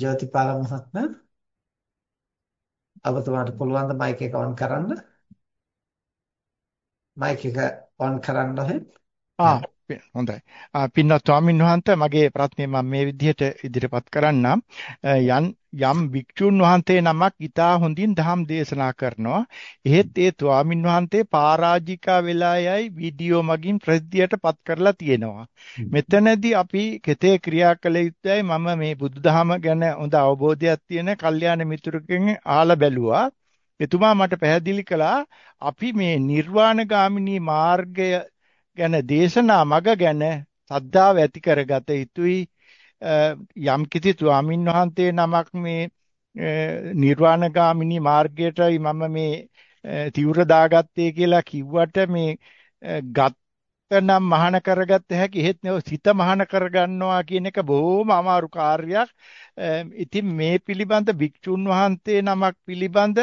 ජෝතිපාල මහත්මයා ඔබතුමාට පුළුවන් ද මයික් එක ඔන් කරන්න? මයික් එක ඔන් කරන්න එහෙනම්. ආ හොඳයි. පින්වත් ස්වාමීන් වහන්සේ මගේ ප්‍රශ්නේ මම මේ විදිහට ඉදිරිපත් කරන්නම්. යම් යම් භික්ෂුන් වහන්සේ නමක් ඊටා හොඳින් ධම් දේශනා කරනවා. එහෙත් ඒ ස්වාමීන් වහන්සේ පරාජිකා වෙලා යයි වීඩියෝ මගින් ප්‍රසිද්ධියට පත් කරලා තියෙනවා. මෙතනදී අපි කෙතේ ක්‍රියා කළ යුතුයි මම මේ බුදුදහම ගැන හොඳ අවබෝධයක් තියෙන කල්යාණ මිතුරකින් අහලා බැලුවා. එතුමා මට පැහැදිලි කළා අපි මේ නිර්වාණ ගාමිනී මාර්ගය ගැන දේශනා මග ගැන සද්ධාව ඇති කරගත යුතුයි යම් කිසි ස්වාමින් වහන්සේ නමක් මේ නිර්වාණගාමිනී මාර්ගයටයි මම මේ තිවුර දාගත්තේ කියලා කිව්වට මේ ගත්තනම් මහාන කරගත්ත හැකි එහෙත් සිත මහාන කරගන්නවා කියන එක බොහොම අමාරු කාර්යයක්. ඉතින් මේ පිළිබඳ භික්ෂුන් වහන්සේ නමක් පිළිබඳ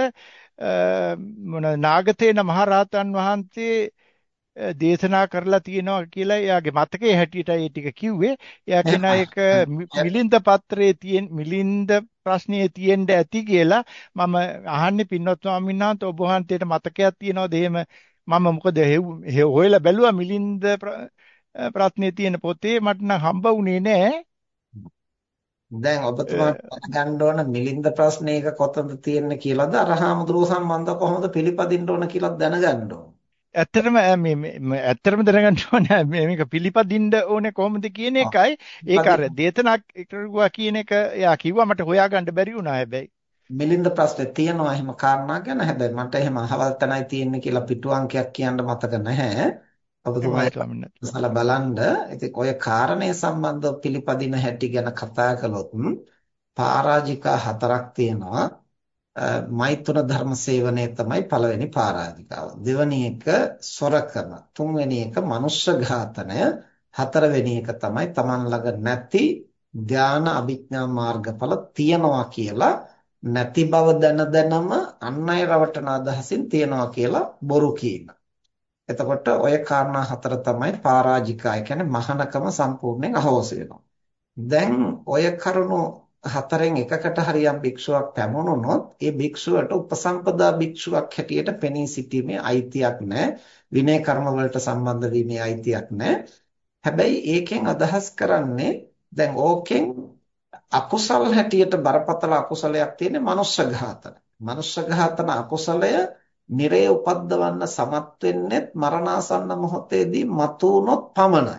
මොන නාගතේන මහරහතන් වහන්සේ දේශනා කරලා තියෙනවා කියලා එයාගේ මතකයේ හැටියට ඒ ටික කිව්වේ. එයා කියන එක මිලින්ද පත්‍රයේ තියෙන මිලින්ද ප්‍රශ්නයේ තියෙන්න ඇති කියලා මම අහන්නේ පින්වත් ස්වාමීන් වහන්සේ ඔබ වහන්සේට මතකයක් තියෙනවද එහෙම මම මොකද හොයලා බැලුවා මිලින්ද ප්‍රශ්නයේ තියෙන පොතේ මට නම් හම්බ වුණේ නෑ. දැන් ඔබතුමාට ගන්න ඕන මිලින්ද ප්‍රශ්නයක කොතනද තියෙන්නේ කියලාද අරහාමුදුරුව සම්බන්ධව කොහොමද පිළිපදින්න ඕන කියලා දැනගන්න ඕන. ඇත්තටම මේ ඇත්තටම දැනගන්න ඕනේ මේක පිළිපදින්න ඕනේ කොහොමද කියන එකයි. ඒක අර දේතනක් කරුවා කියන එක එයා කිව්වා මට හොයාගන්න බැරි වුණා හැබැයි. මිලින්ද ප්‍රශ්නේ තියෙනවා එහෙම කාරණා ගැන? හැබැයි මට එහෙම අහවල් තැනයි තියෙන්නේ කියලා පිටු අංකයක් කියන්න මතක නැහැ. ඔබතුමාලා බලන්න. ඉතින් ඔය කාරණේ සම්බන්ධව පිළිපදින හැටි ගැන කතා කළොත් පරාජිකා හතරක් තියෙනවා මෛත්‍ර ධර්ම සේවනය තමයි පළවෙනි පරාධිකාව. දෙවෙනි එක සොරකම. තුන්වෙනි එක මනුෂ්‍ය ඝාතනය. හතරවෙනි එක තමයි Taman ළඟ නැති ධානා අභිඥා මාර්ගඵල තියනවා කියලා නැති බව දැන දැනම අන් අය රවටන අදහසින් තියනවා කියලා බොරු කීම. එතකොට ඔය කාරණා හතර තමයි පරාජිකා. ඒ කියන්නේ මහානකම සම්පූර්ණයෙන් අහෝසි වෙනවා. දැන් ඔය කරුණු හතරෙන් එකකට හරියක් භික්ෂුවක් පැමුණුනොත් ඒ භික්ෂුවට උපසම්පදා භික්ෂුවක් හැටියට පෙනී සිටීමේ අයිතියක් නැහැ විනය කර්ම වලට සම්බන්ධ වීමේ අයිතියක් නැහැ හැබැයි ඒකෙන් අදහස් කරන්නේ දැන් ඕකෙන් අකුසල් හැටියට බරපතල අකුසලයක් තියෙන මනුෂ්‍ය ඝාතන. මනුෂ්‍ය ඝාතන අකුසලය නිරේ උපද්දවන්න සමත් වෙන්නේ මරණාසන්න මොහොතේදී මතු වුනොත් පමණයි.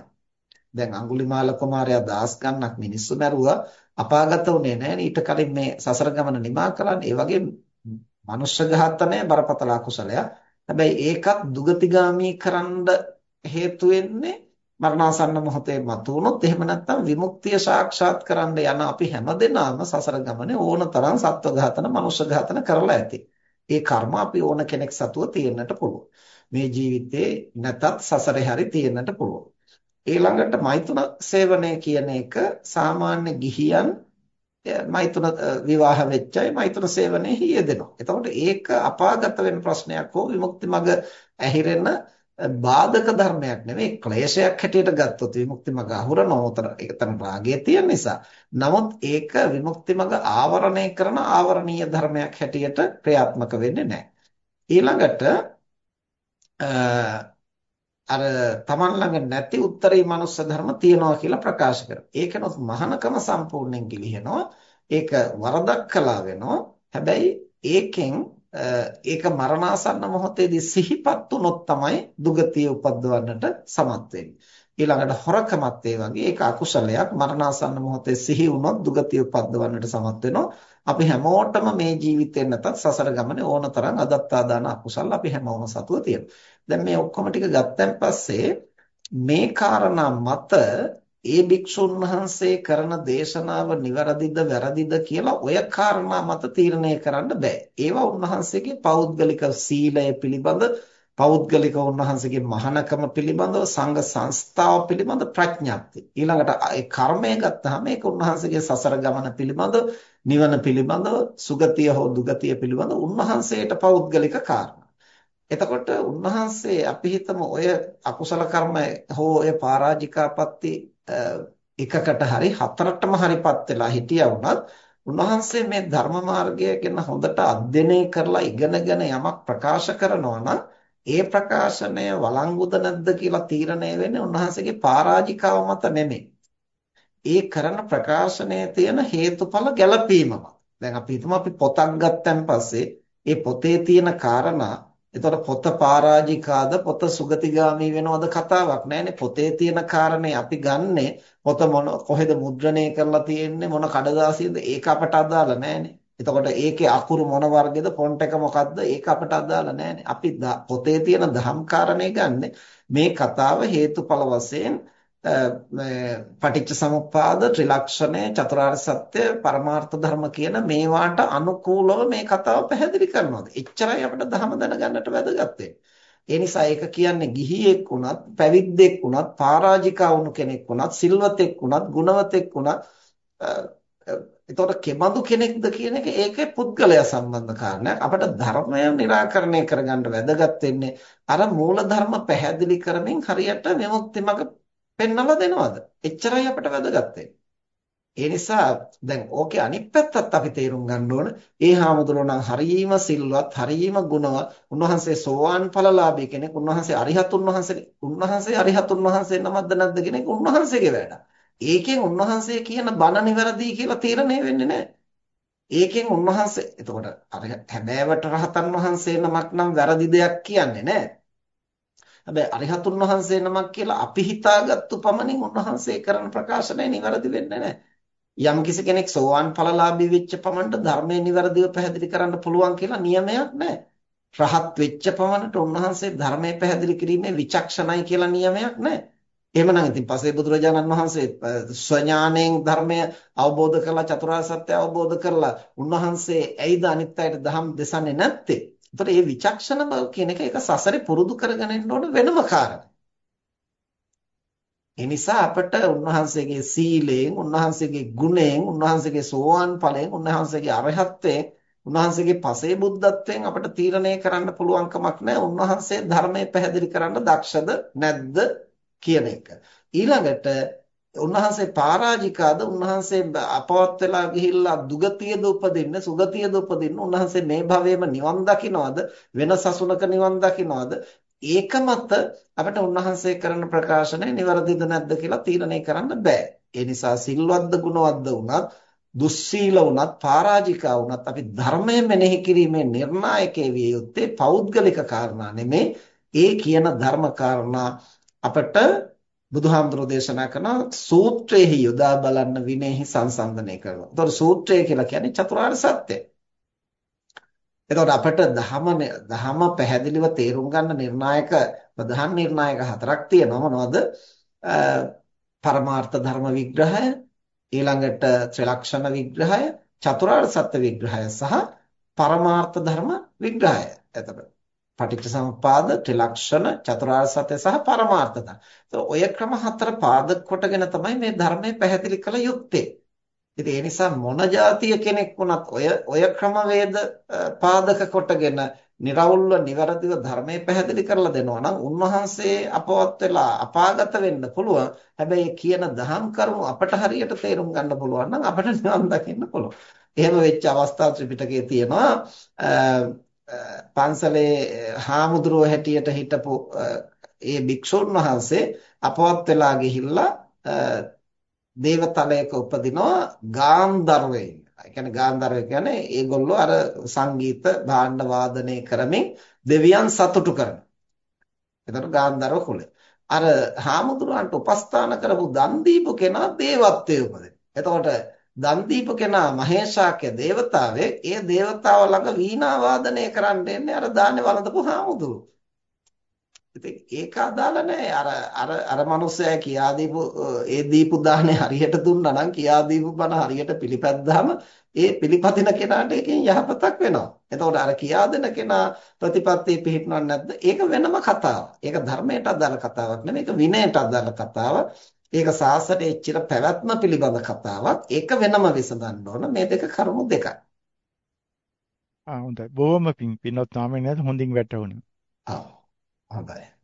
දැන් අඟුලිමාල කුමාරයා දාස් ගන්නක් මිනිස්සු මැරුවා. අපාගත උනේ නැහැ ඊට කලින් මේ සසර ගමන නිමා කරන්නේ ඒ වගේ මනුෂ්‍ය ඝාතනය බරපතල අකුසලයක් හැබැයි ඒකත් දුගතිගාමී කරන්න හේතු වෙන්නේ මරණාසන්න මොහොතේ මතුනොත් එහෙම නැත්නම් විමුක්තිය සාක්ෂාත් කරන්න යන අපි හැමදෙනාම සසර ගමනේ ඕනතරම් සත්ව ඝාතන මනුෂ්‍ය ඝාතන කරලා ඇති. ඒ කර්ම අපි ඕන කෙනෙක් සතුව තියෙන්නට පුළුවන්. මේ ජීවිතේ නැතත් සසරේ හරි තියෙන්නට පුළුවන්. ඊළඟට මෛතුන සේවනය කියන එක සාමාන්‍ය ගිහියන් මෛතුන විවාහ වෙච්චයි මෛතුන සේවනයේ යෙදෙනවා. එතකොට ඒක අපාගත වෙන ප්‍රශ්නයක් හෝ විමුක්ති මඟ ඇහිරෙන බාධක ධර්මයක් නෙවෙයි ක්ලේශයක් හැටියට ගත්තොත් විමුක්ති මඟ අහුරනෝතර ඒකතන රාගය තියෙන නිසා. නමුත් ඒක විමුක්ති මඟ ආවරණය කරන ආවරණීය ධර්මයක් හැටියට ක්‍රියාත්මක වෙන්නේ නැහැ. ඊළඟට අර Taman ළඟ නැති උත්තරී මනුස්ස ධර්ම තියනවා කියලා ප්‍රකාශ කරනවා. ඒකනොත් මහානකම සම්පූර්ණයෙන් ගිලිහෙනවා. ඒක වරදක් කළා වෙනවා. හැබැයි ඒකෙන් ඒක මරණාසන්න මොහොතේදී සිහිපත් වුනොත් තමයි දුගතිය උපද්දවන්නට සමත් වෙන්නේ. ඊළඟට හොරකමත් ඒ වගේ ඒක අකුසලයක් මරණාසන්න මොහොතේ සිහි වුණොත් දුගතිය උපද්දවන්නට සමත් වෙනවා. අපි හැමෝටම මේ ජීවිතේ නැතත් සසර ගමනේ ඕනතරම් අදත්තා දාන අකුසල අපි හැමෝම සතුව තියෙනවා. දැන් මේ ඔක්කොම ටික ගත්තන් පස්සේ මේ කාරණා මත ඒ භික්ෂුන් වහන්සේ කරන දේශනාව නිවැරදිද වැරදිද කියලා ඔය කාරණා මත තීරණය කරන්න බෑ. ඒවා උන්වහන්සේගේ පෞද්ගලික සීලය පිළිබඳ පෞද්ගලික උන්වහන්සේගේ මහානකම පිළිබඳව සංඝ සංස්ථාව පිළිබඳ ප්‍රඥාප්තිය. ඊළඟට ඒ කර්මය ගත්තාම ඒක උන්වහන්සේගේ සසර ගමන පිළිබඳ නිවන පිළිබඳව සුගතිය හෝ දුගතිය පිළිබඳ උන්වහන්සේට පෞද්ගලික කාරණා. එතකොට උන්වහන්සේ අපි හිතමු ඔය අකුසල කර්ම හෝ ඔය පරාජිකාපත්ති එකකට හරි හතරටම හරිපත් වෙලා හිටියා වුණත් උන්වහන්සේ මේ ධර්ම මාර්ගය ගැන හොඳට අධ්‍යයනය කරලා ඉගෙනගෙන යමක් ප්‍රකාශ කරනවා නම් ඒ ප්‍රකාශනය වළංගුද නැද්ද කියලා තීරණය වෙන්නේ උන්වහන්සේගේ පරාජිකාව මත නෙමෙයි. ඒ කරන ප්‍රකාශනයේ තියෙන හේතුඵල ගැළපීමම. දැන් අපි හිතමු අපි පොතක් ගත්තන් පස්සේ ඒ පොතේ තියෙන කාරණා එතකොට පොත පරාජිකාද පොත සුගතිගාමි වෙනවද කතාවක් නෑනේ පොතේ තියෙන කාරණේ අපි ගන්නෙ පොත මොන කොහෙද මුද්‍රණය කරලා තියෙන්නේ මොන කඩදාසියද ඒක අපට අදාළ නෑනේ එතකොට ඒකේ අකුරු මොන වර්ගයේද ෆොන්ට් එක මොකද්ද? ඒක අපට අදාළ නෑනේ. අපි පොතේ තියෙන දහම් කාරණේ ගන්නෙ මේ කතාව හේතුඵල වශයෙන් පටිච්ච සමුප්පාද ත්‍රිලක්ෂණය චතුරාර්ය සත්‍ය පරමාර්ථ ධර්ම කියන මේවාට අනුකූලව මේ කතාව පැහැදිලි කරනවාද? එච්චරයි අපිට ධර්ම දැනගන්නට වැදගත් ඒ නිසා ඒක කියන්නේ ගිහියෙක් වුණත් පැවිද්දෙක් වුණත් පරාජිකා වුණු කෙනෙක් වුණත් සිල්වතෙක් වුණත් ගුණවතෙක් වුණත් එතකොට කෙබඳු කෙනෙක්ද කියන එක ඒකේ පුද්ගලයා සම්බන්ධ කාරණයක් අපිට ධර්මය निराකරණය කරගන්න වැදගත් වෙන්නේ අර මූල ධර්ම පැහැදිලි කරමින් හරියට විමුක්ති මඟ පෙන්වලා දෙනවද? එච්චරයි අපිට වැදගත් ඒ නිසා දැන් ඕකේ අනිත් පැත්තත් අපි තේරුම් ගන්න ඕන. ඒ හාමුදුරුවෝ හරීම සිල්වත්, හරීම ගුණවත්, උන්වහන්සේ සෝවාන් ඵලලාභී කෙනෙක්, උන්වහන්සේ අරිහතුන් වහන්සේ, උන්වහන්සේ අරිහතුන් වහන්සේ නමක්ද නැද්ද කෙනෙක් උන්වහන්සේගේ වැඩ. ඒකෙන් උන්වහන්සේ කියන බණ නිවැරදි කියලා තීරණය වෙන්නේ නැහැ. ඒකෙන් උන්වහන්සේ එතකොට අර හැබෑවට රහතන් වහන්සේ නමක් නම් වැරදි දෙයක් කියන්නේ නැහැ. හැබැයි අරිහතුන් වහන්සේ නමක් කියලා අපි හිතාගත්තු පමණින් උන්වහන්සේ කරන ප්‍රකාශනය නිවැරදි වෙන්නේ නැහැ. යම් කිසි කෙනෙක් සෝවාන් ඵලලාභී වෙච්ච පමණට ධර්මයේ නිවැරදිව පැහැදිලි කරන්න පුළුවන් කියලා නියමයක් නැහැ. රහත් වෙච්ච පමණට උන්වහන්සේ ධර්මයේ පැහැදිලි කිරීමේ විචක්ෂණයි කියලා නියමයක් නැහැ. එහෙමනම් ඉතින් පසේ බුදුරජාණන් වහන්සේ ස්වඥාණයෙන් ධර්මය අවබෝධ කරලා චතුරාර්ය සත්‍ය අවබෝධ කරලා උන්වහන්සේ ඇයිද අනිත් අයට ධම් දෙසන්නේ නැත්තේ? ඒතර මේ විචක්ෂණ බව කියන එක ඒක සසරේ පුරුදු කරගෙන යන්න ඕන වෙනම කාරණයක්. ඒ නිසා අපට උන්වහන්සේගේ සීලයෙන්, උන්වහන්සේගේ ගුණයෙන්, උන්වහන්සේගේ සෝවාන් ඵලයෙන්, උන්වහන්සේගේ අරහත්ත්වයෙන්, උන්වහන්සේගේ පසේ බුද්ධත්වයෙන් අපට තීරණය කරන්න පුළුවන් කමක් නැහැ. උන්වහන්සේ ධර්මයේ පැහැදිලි කරන්න දක්ෂද නැද්ද කියන එක. ඊළඟට උන්වහන්සේ පරාජිකාද උන්වහන්සේ අපවත් වෙලා ගිහිල්ලා දුගතියද උපදින්න සුගතියද උපදින්න උන්වහන්සේ මේ භවයේම නිවන් දකින්නවද වෙන සසුනක නිවන් දකින්නවද ඒක මත අපිට උන්වහන්සේ කරන ප්‍රකාශනය නිවැරදිද නැද්ද කියලා තීරණය කරන්න බෑ. ඒ නිසා සිල්වත්ද ගුණවත්ද වුණත් දුස්සීල වුණත් පරාජිකා වුණත් අපි ධර්මය මෙනෙහි කිරීමේ නිර්ණායකයේ විය යුත්තේ පෞද්ගලික කාරණා නෙමේ. ඒ කියන ධර්ම කාරණා අපට බුදුහාමුදුරෝ දේශනා කරන සූත්‍රයේහි යොදා බලන්න විනයෙහි සංසන්දනය කරනවා. ඒතකොට සූත්‍රය කියලා කියන්නේ චතුරාර්ය සත්‍යය. එතකොට අපිට ධහම ධහම පැහැදිලිව තේරුම් ගන්න නිර්ණායක ප්‍රධාන නිර්ණායක හතරක් තියෙනවා මොනවද? පරමාර්ථ ධර්ම විග්‍රහය, ඊළඟට ත්‍රිලක්ෂණ විග්‍රහය, චතුරාර්ය සත්‍ය විග්‍රහය සහ පරමාර්ථ ධර්ම විග්‍රහය. එතකොට පටිච්චසමුපාද ත්‍රිලක්ෂණ චතුරාර්ය සත්‍ය සහ පරමාර්ථ ධර්ම. ඔය ක්‍රම හතර පාදක කොටගෙන තමයි මේ ධර්මය පැහැදිලි කළ යුත්තේ. ඉතින් ඒ නිසා මොන જાතිය කෙනෙක් වුණත් ඔය ඔය ක්‍රමවේද පාදක කොටගෙන નિරවුල්ව નિවරදිව ධර්මයේ පැහැදිලි කරලා දෙනවා නම් උන්වහන්සේ අපවත් වෙලා අපාගත වෙන්න පුළුවන්. හැබැයි කියන දහම් කරුණු අපට හරියට තේරුම් ගන්න පුළුවන් නම් අපට නිවන් දකින්න පුළුවන්. එහෙම වෙච්ච අවස්ථා ත්‍රිපිටකයේ තියෙනවා පන්සලේ හාමුදුරුව හැටියට හිටපු ඒ භික්ෂුන් වහන්සේ අපවත් වෙලා ගිහිල්ලා දේවතලයක උපදිනවා ගාන්ධර්වයෙන්. ඒ කියන්නේ ගාන්ධර්ව කියන්නේ ඒගොල්ලෝ අර සංගීත භාණ්ඩ වාදනය කරමින් දෙවියන් සතුටු කරන. එතකොට ගාන්ධර්ව කුලය. අර හාමුදුරුවන්ට උපස්ථාන කරපු දන් දීපු කෙනා දේවත්වයේ උපදින. එතකොට දන් දීපු කෙනා මහේශාක්‍ය දේවතාවේ ඒ දේවතාව ළඟ වීණා වාදනය කරන්න එන්නේ අර දානේ වළඳපු හාමුදුරුවෝ. ඉතින් ඒක අදාළ නැහැ. අර අර අර මිනිස්සයා කියා දීපු ඒ දීපු දානේ හරියට දුන්නා නම් කියා දීපු බණ හරියට පිළිපැද්දාම ඒ පිළිපදින කෙනාට එකෙන් යහපතක් වෙනවා. එතකොට අර කියා දෙන කෙනා ප්‍රතිපත්තිය පිළිපදිනවද නැද්ද? ඒක වෙනම කතාවක්. ඒක ධර්මයට අදාළ කතාවක් නෙමෙයි. ඒක විනයට අදාළ කතාවක්. ඒක සාසනයේ චිර පැවැත්ම පිළිබඳ කතාවක්. ඒක වෙනම විසඳන්න ඕන. මේ දෙක කරුණු දෙකයි. ආ හොඳයි. බොහොම පිං පින්වත් නාමයෙන් හොඳින් වැටහුණා. ආ හොඳයි.